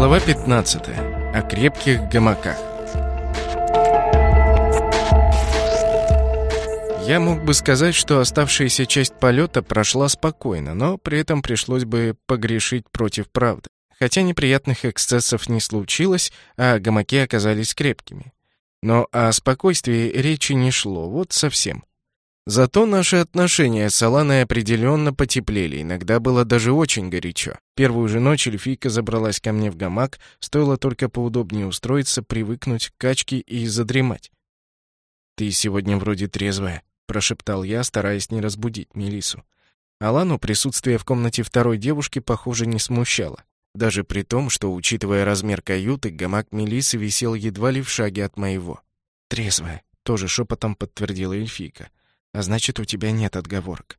Глава 15. О крепких гамаках. Я мог бы сказать, что оставшаяся часть полета прошла спокойно, но при этом пришлось бы погрешить против правды. Хотя неприятных эксцессов не случилось, а гамаки оказались крепкими. Но о спокойствии речи не шло, вот совсем. Зато наши отношения с Аланой определенно потеплели, иногда было даже очень горячо. Первую же ночь эльфийка забралась ко мне в гамак, стоило только поудобнее устроиться, привыкнуть к качке и задремать. «Ты сегодня вроде трезвая», — прошептал я, стараясь не разбудить Мелису. Алану присутствие в комнате второй девушки, похоже, не смущало. Даже при том, что, учитывая размер каюты, гамак Мелисы висел едва ли в шаге от моего. «Трезвая», — тоже шепотом подтвердила эльфийка. «А значит, у тебя нет отговорок».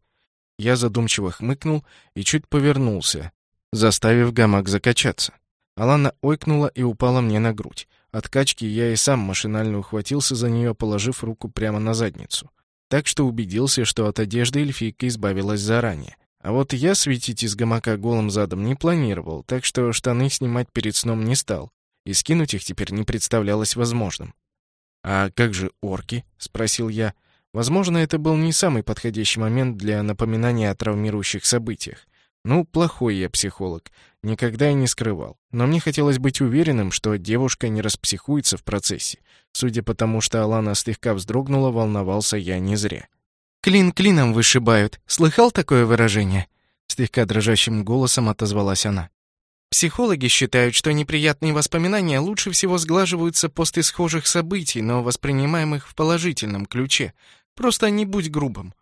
Я задумчиво хмыкнул и чуть повернулся, заставив гамак закачаться. Алана ойкнула и упала мне на грудь. От качки я и сам машинально ухватился за нее, положив руку прямо на задницу. Так что убедился, что от одежды эльфийка избавилась заранее. А вот я светить из гамака голым задом не планировал, так что штаны снимать перед сном не стал, и скинуть их теперь не представлялось возможным. «А как же орки?» — спросил я. Возможно, это был не самый подходящий момент для напоминания о травмирующих событиях. Ну, плохой я психолог, никогда и не скрывал. Но мне хотелось быть уверенным, что девушка не распсихуется в процессе. Судя по тому, что Алана слегка вздрогнула, волновался я не зря. «Клин клином вышибают. Слыхал такое выражение?» Слегка дрожащим голосом отозвалась она. Психологи считают, что неприятные воспоминания лучше всего сглаживаются после схожих событий, но воспринимаемых в положительном ключе. Просто не будь грубым.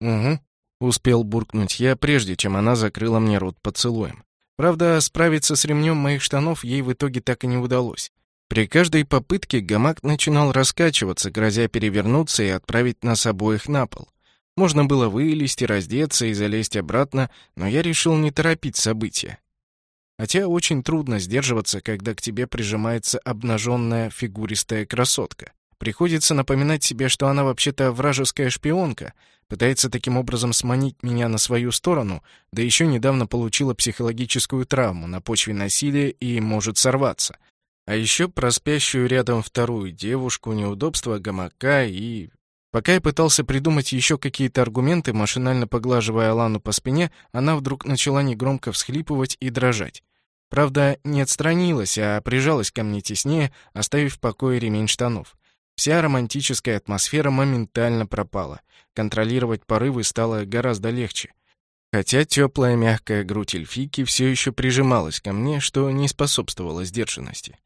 «Угу», — успел буркнуть я, прежде чем она закрыла мне рот поцелуем. Правда, справиться с ремнем моих штанов ей в итоге так и не удалось. При каждой попытке гамак начинал раскачиваться, грозя перевернуться и отправить нас обоих на пол. Можно было вылезти, раздеться и залезть обратно, но я решил не торопить события. Хотя очень трудно сдерживаться, когда к тебе прижимается обнаженная фигуристая красотка. Приходится напоминать себе, что она вообще-то вражеская шпионка, пытается таким образом сманить меня на свою сторону, да еще недавно получила психологическую травму на почве насилия и может сорваться. А еще про спящую рядом вторую девушку, неудобства гамака и... Пока я пытался придумать еще какие-то аргументы, машинально поглаживая Алану по спине, она вдруг начала негромко всхлипывать и дрожать. Правда, не отстранилась, а прижалась ко мне теснее, оставив в покое ремень штанов. Вся романтическая атмосфера моментально пропала. Контролировать порывы стало гораздо легче. Хотя теплая мягкая грудь эльфийки все еще прижималась ко мне, что не способствовало сдержанности.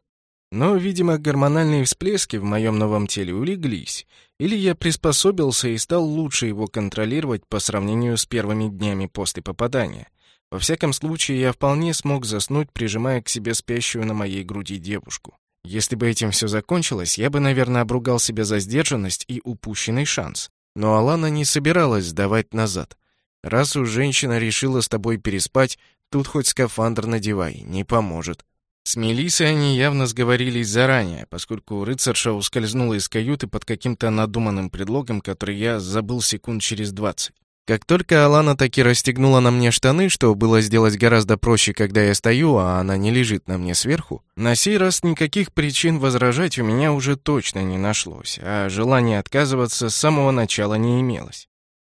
Но, видимо, гормональные всплески в моем новом теле улеглись, или я приспособился и стал лучше его контролировать по сравнению с первыми днями после попадания. Во всяком случае, я вполне смог заснуть, прижимая к себе спящую на моей груди девушку. Если бы этим все закончилось, я бы, наверное, обругал себя за сдержанность и упущенный шанс. Но Алана не собиралась сдавать назад. Раз уж женщина решила с тобой переспать, тут хоть скафандр надевай, не поможет. С Мелиссой они явно сговорились заранее, поскольку рыцарша ускользнула из каюты под каким-то надуманным предлогом, который я забыл секунд через двадцать. Как только Алана таки расстегнула на мне штаны, что было сделать гораздо проще, когда я стою, а она не лежит на мне сверху, на сей раз никаких причин возражать у меня уже точно не нашлось, а желания отказываться с самого начала не имелось.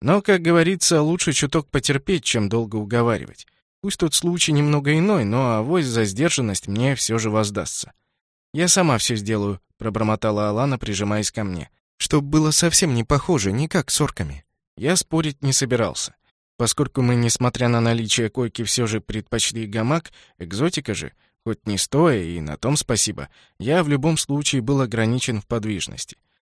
Но, как говорится, лучше чуток потерпеть, чем долго уговаривать. Пусть тот случай немного иной, но авось за сдержанность мне все же воздастся. «Я сама все сделаю», — пробормотала Алана, прижимаясь ко мне. «Чтоб было совсем не похоже, не как с орками». Я спорить не собирался. Поскольку мы, несмотря на наличие койки, все же предпочли гамак, экзотика же, хоть не стоя, и на том спасибо, я в любом случае был ограничен в подвижности.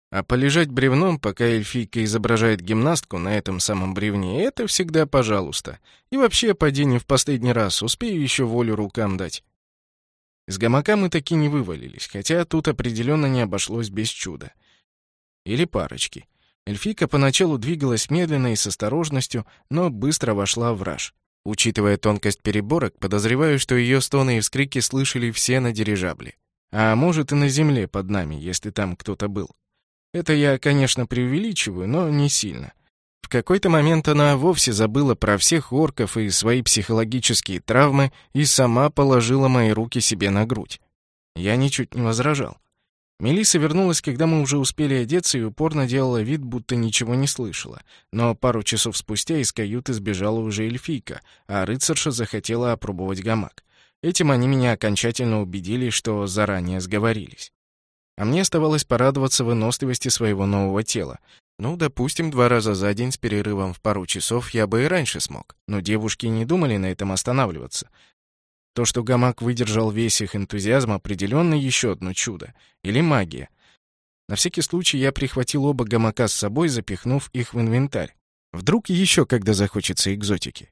А полежать бревном, пока эльфийка изображает гимнастку на этом самом бревне, это всегда пожалуйста. И вообще, падение в последний раз, успею еще волю рукам дать. Из гамака мы таки не вывалились, хотя тут определенно не обошлось без чуда. Или парочки. Эльфийка поначалу двигалась медленно и с осторожностью, но быстро вошла в раж. Учитывая тонкость переборок, подозреваю, что ее стоны и вскрики слышали все на дирижабле. А может и на земле под нами, если там кто-то был. Это я, конечно, преувеличиваю, но не сильно. В какой-то момент она вовсе забыла про всех орков и свои психологические травмы и сама положила мои руки себе на грудь. Я ничуть не возражал. Мелиса вернулась, когда мы уже успели одеться, и упорно делала вид, будто ничего не слышала. Но пару часов спустя из каюты сбежала уже эльфийка, а рыцарша захотела опробовать гамак. Этим они меня окончательно убедили, что заранее сговорились. А мне оставалось порадоваться выносливости своего нового тела. Ну, допустим, два раза за день с перерывом в пару часов я бы и раньше смог. Но девушки не думали на этом останавливаться. То, что гамак выдержал весь их энтузиазм, определенно еще одно чудо. Или магия. На всякий случай я прихватил оба гамака с собой, запихнув их в инвентарь. Вдруг еще когда захочется экзотики.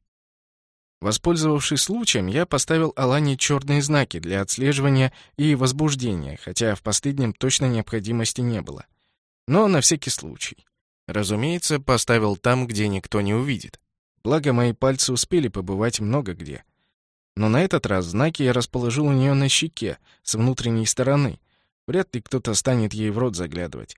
Воспользовавшись случаем, я поставил Алане черные знаки для отслеживания и возбуждения, хотя в последнем точно необходимости не было. Но на всякий случай. Разумеется, поставил там, где никто не увидит. Благо, мои пальцы успели побывать много где. Но на этот раз знаки я расположил у нее на щеке, с внутренней стороны. Вряд ли кто-то станет ей в рот заглядывать.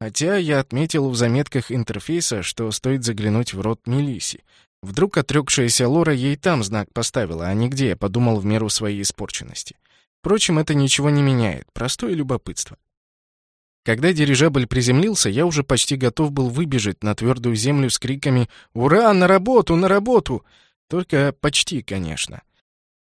Хотя я отметил в заметках интерфейса, что стоит заглянуть в рот Мелиси. Вдруг отрекшаяся Лора ей там знак поставила, а не где, я подумал в меру своей испорченности. Впрочем, это ничего не меняет, простое любопытство. Когда дирижабль приземлился, я уже почти готов был выбежать на твердую землю с криками «Ура! На работу! На работу!» Только почти, конечно.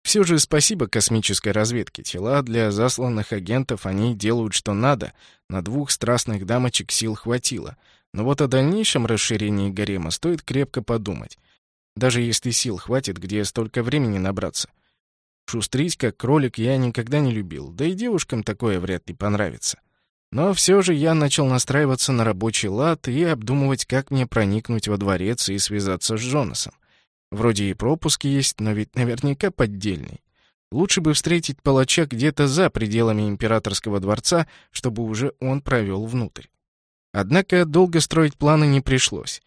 Все же спасибо космической разведке. Тела для засланных агентов они делают что надо. На двух страстных дамочек сил хватило. Но вот о дальнейшем расширении гарема стоит крепко подумать. Даже если сил хватит, где столько времени набраться. Шустрить, как кролик, я никогда не любил, да и девушкам такое вряд ли понравится. Но все же я начал настраиваться на рабочий лад и обдумывать, как мне проникнуть во дворец и связаться с Джонасом. Вроде и пропуск есть, но ведь наверняка поддельный. Лучше бы встретить палача где-то за пределами императорского дворца, чтобы уже он провел внутрь. Однако долго строить планы не пришлось.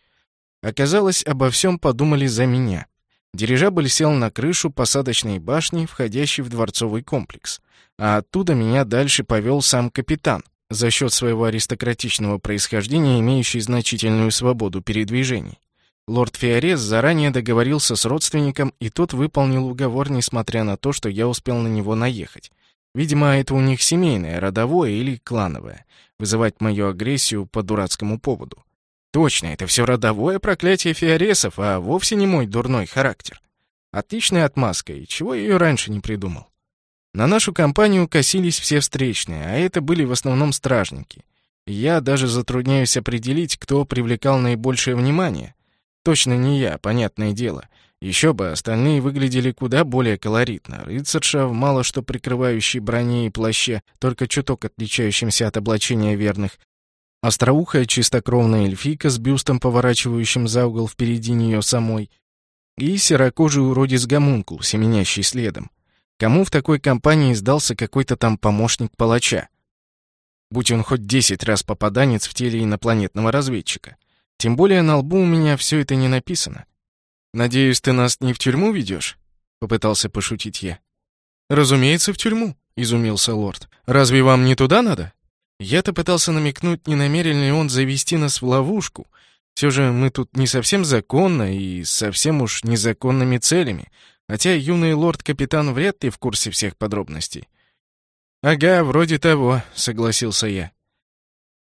Оказалось, обо всем подумали за меня. Дирижабль сел на крышу посадочной башни, входящей в дворцовый комплекс. А оттуда меня дальше повел сам капитан, за счет своего аристократичного происхождения, имеющий значительную свободу передвижений. Лорд Фиорес заранее договорился с родственником, и тот выполнил уговор, несмотря на то, что я успел на него наехать. Видимо, это у них семейное, родовое или клановое. Вызывать мою агрессию по дурацкому поводу. Точно, это все родовое проклятие Фиоресов, а вовсе не мой дурной характер. Отличная отмазка, и чего я ее раньше не придумал. На нашу компанию косились все встречные, а это были в основном стражники. Я даже затрудняюсь определить, кто привлекал наибольшее внимание. Точно не я, понятное дело. Еще бы, остальные выглядели куда более колоритно. Рыцарша в мало что прикрывающей броне и плаще, только чуток отличающимся от облачения верных. Остроухая чистокровная эльфийка с бюстом, поворачивающим за угол впереди нее самой. И серокожий уродец гомункул, семенящий следом. Кому в такой компании сдался какой-то там помощник палача? Будь он хоть десять раз попаданец в теле инопланетного разведчика. Тем более на лбу у меня все это не написано. «Надеюсь, ты нас не в тюрьму ведешь?» — попытался пошутить я. «Разумеется, в тюрьму», — изумился лорд. «Разве вам не туда надо?» Я-то пытался намекнуть, не намерен ли он завести нас в ловушку. Все же мы тут не совсем законно и совсем уж незаконными целями, хотя юный лорд-капитан вряд ли в курсе всех подробностей. «Ага, вроде того», — согласился я.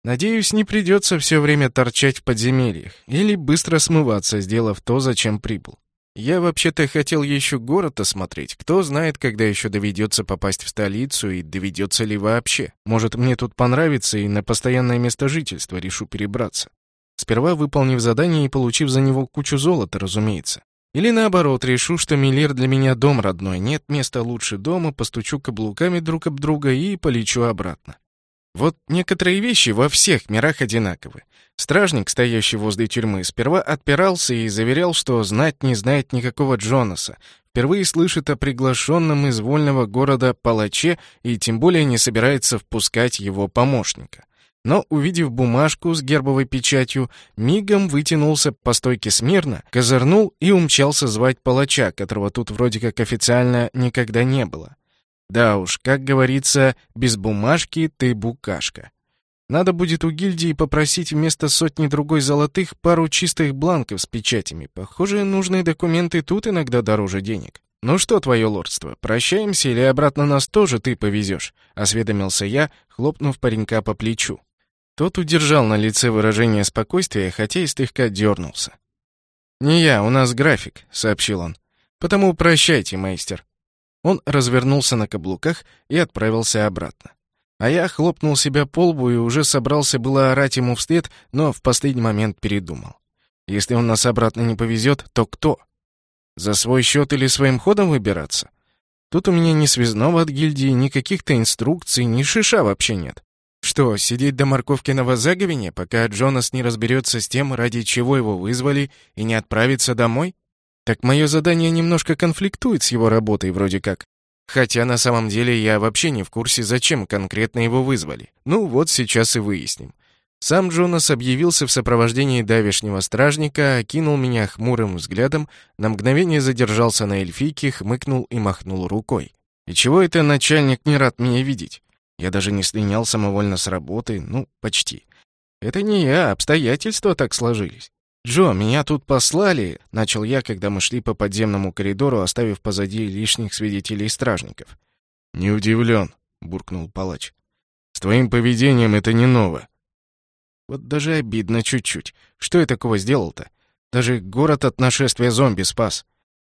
«Надеюсь, не придется все время торчать в подземельях или быстро смываться, сделав то, зачем прибыл. Я вообще-то хотел еще город осмотреть. Кто знает, когда еще доведется попасть в столицу и доведется ли вообще. Может, мне тут понравится и на постоянное место жительства решу перебраться. Сперва выполнив задание и получив за него кучу золота, разумеется. Или наоборот, решу, что Миллер для меня дом родной, нет места лучше дома, постучу каблуками друг об друга и полечу обратно. Вот некоторые вещи во всех мирах одинаковы. Стражник, стоящий возле тюрьмы, сперва отпирался и заверял, что знать не знает никакого Джонаса, впервые слышит о приглашенном из вольного города палаче и тем более не собирается впускать его помощника но, увидев бумажку с гербовой печатью, мигом вытянулся по стойке смирно, козырнул и умчался звать палача, которого тут вроде как официально никогда не было. Да уж, как говорится, без бумажки ты букашка. Надо будет у гильдии попросить вместо сотни другой золотых пару чистых бланков с печатями. Похоже, нужные документы тут иногда дороже денег. «Ну что, твое лордство, прощаемся или обратно нас тоже ты повезешь?» — осведомился я, хлопнув паренька по плечу. Тот удержал на лице выражение спокойствия, хотя и слегка дернулся. «Не я, у нас график», — сообщил он. «Потому прощайте, мейстер». Он развернулся на каблуках и отправился обратно. А я хлопнул себя по лбу и уже собрался было орать ему вслед, но в последний момент передумал. Если он нас обратно не повезет, то кто? За свой счет или своим ходом выбираться? Тут у меня ни связного от гильдии, ни каких-то инструкций, ни шиша вообще нет. Что, сидеть до морковки на возаговине, пока Джонас не разберется с тем, ради чего его вызвали, и не отправится домой? Так мое задание немножко конфликтует с его работой вроде как. Хотя на самом деле я вообще не в курсе, зачем конкретно его вызвали. Ну вот сейчас и выясним. Сам Джонас объявился в сопровождении давешнего стражника, окинул меня хмурым взглядом, на мгновение задержался на эльфийке, хмыкнул и махнул рукой. И чего это начальник не рад меня видеть? Я даже не слинял самовольно с работы, ну, почти. Это не я, обстоятельства так сложились. «Джо, меня тут послали», — начал я, когда мы шли по подземному коридору, оставив позади лишних свидетелей стражников. «Не удивлен», — буркнул палач. «С твоим поведением это не ново. Вот даже обидно чуть-чуть. Что я такого сделал-то? Даже город от нашествия зомби спас.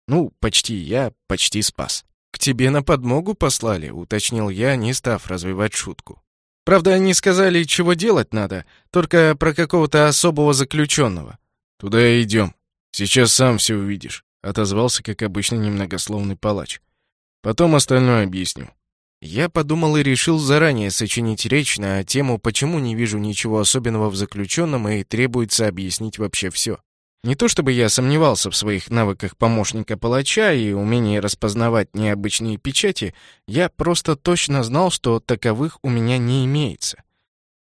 Ну, почти я, почти спас. «К тебе на подмогу послали», — уточнил я, не став развивать шутку. «Правда, они сказали, чего делать надо, только про какого-то особого заключенного». «Туда и идем. Сейчас сам все увидишь», — отозвался, как обычно, немногословный палач. «Потом остальное объясню». Я подумал и решил заранее сочинить речь на тему, почему не вижу ничего особенного в заключенном и требуется объяснить вообще все. Не то чтобы я сомневался в своих навыках помощника палача и умении распознавать необычные печати, я просто точно знал, что таковых у меня не имеется.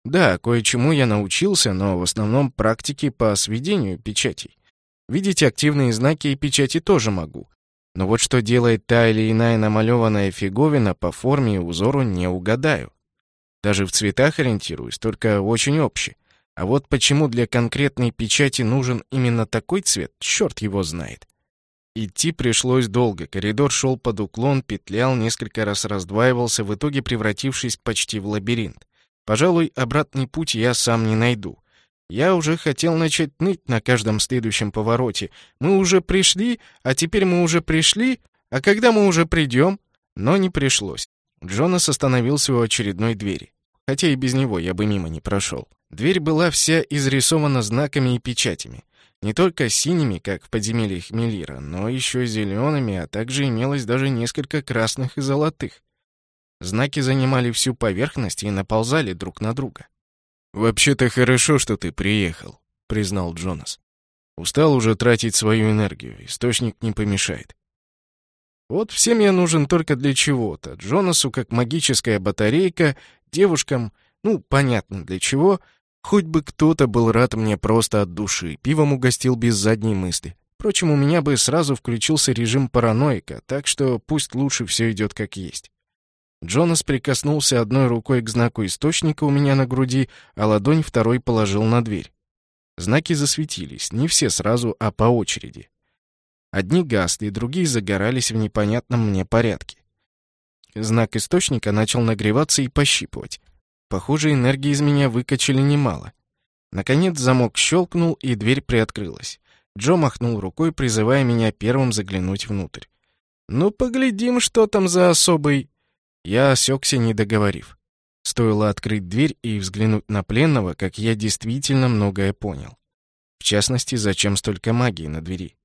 Да, кое-чему я научился, но в основном практике по сведению печатей. Видеть активные знаки и печати тоже могу, но вот что делает та или иная намалеванная фиговина по форме и узору не угадаю. Даже в цветах ориентируюсь, только очень общий. А вот почему для конкретной печати нужен именно такой цвет, черт его знает. Идти пришлось долго, коридор шел под уклон, петлял, несколько раз раздваивался, в итоге превратившись почти в лабиринт. Пожалуй, обратный путь я сам не найду. Я уже хотел начать ныть на каждом следующем повороте. Мы уже пришли, а теперь мы уже пришли, а когда мы уже придем? Но не пришлось. Джонас остановился у очередной двери. Хотя и без него я бы мимо не прошел. Дверь была вся изрисована знаками и печатями. Не только синими, как в подземельях Мелира, но еще зелеными, а также имелось даже несколько красных и золотых. Знаки занимали всю поверхность и наползали друг на друга. «Вообще-то хорошо, что ты приехал», — признал Джонас. «Устал уже тратить свою энергию, источник не помешает». Вот всем я нужен только для чего-то. Джонасу как магическая батарейка, девушкам, ну, понятно для чего. Хоть бы кто-то был рад мне просто от души, пивом угостил без задней мысли. Впрочем, у меня бы сразу включился режим параноика, так что пусть лучше все идет как есть. Джонас прикоснулся одной рукой к знаку источника у меня на груди, а ладонь второй положил на дверь. Знаки засветились, не все сразу, а по очереди. Одни гасли, другие загорались в непонятном мне порядке. Знак источника начал нагреваться и пощипывать. Похоже, энергии из меня выкачали немало. Наконец замок щелкнул, и дверь приоткрылась. Джо махнул рукой, призывая меня первым заглянуть внутрь. «Ну, поглядим, что там за особый...» Я осекся, не договорив. Стоило открыть дверь и взглянуть на пленного, как я действительно многое понял. В частности, зачем столько магии на двери.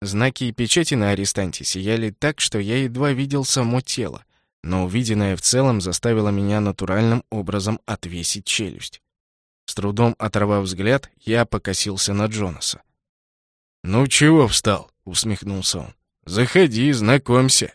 Знаки и печати на арестанте сияли так, что я едва видел само тело, но увиденное в целом заставило меня натуральным образом отвесить челюсть. С трудом оторвав взгляд, я покосился на Джонаса. «Ну чего встал?» — усмехнулся он. «Заходи, знакомься».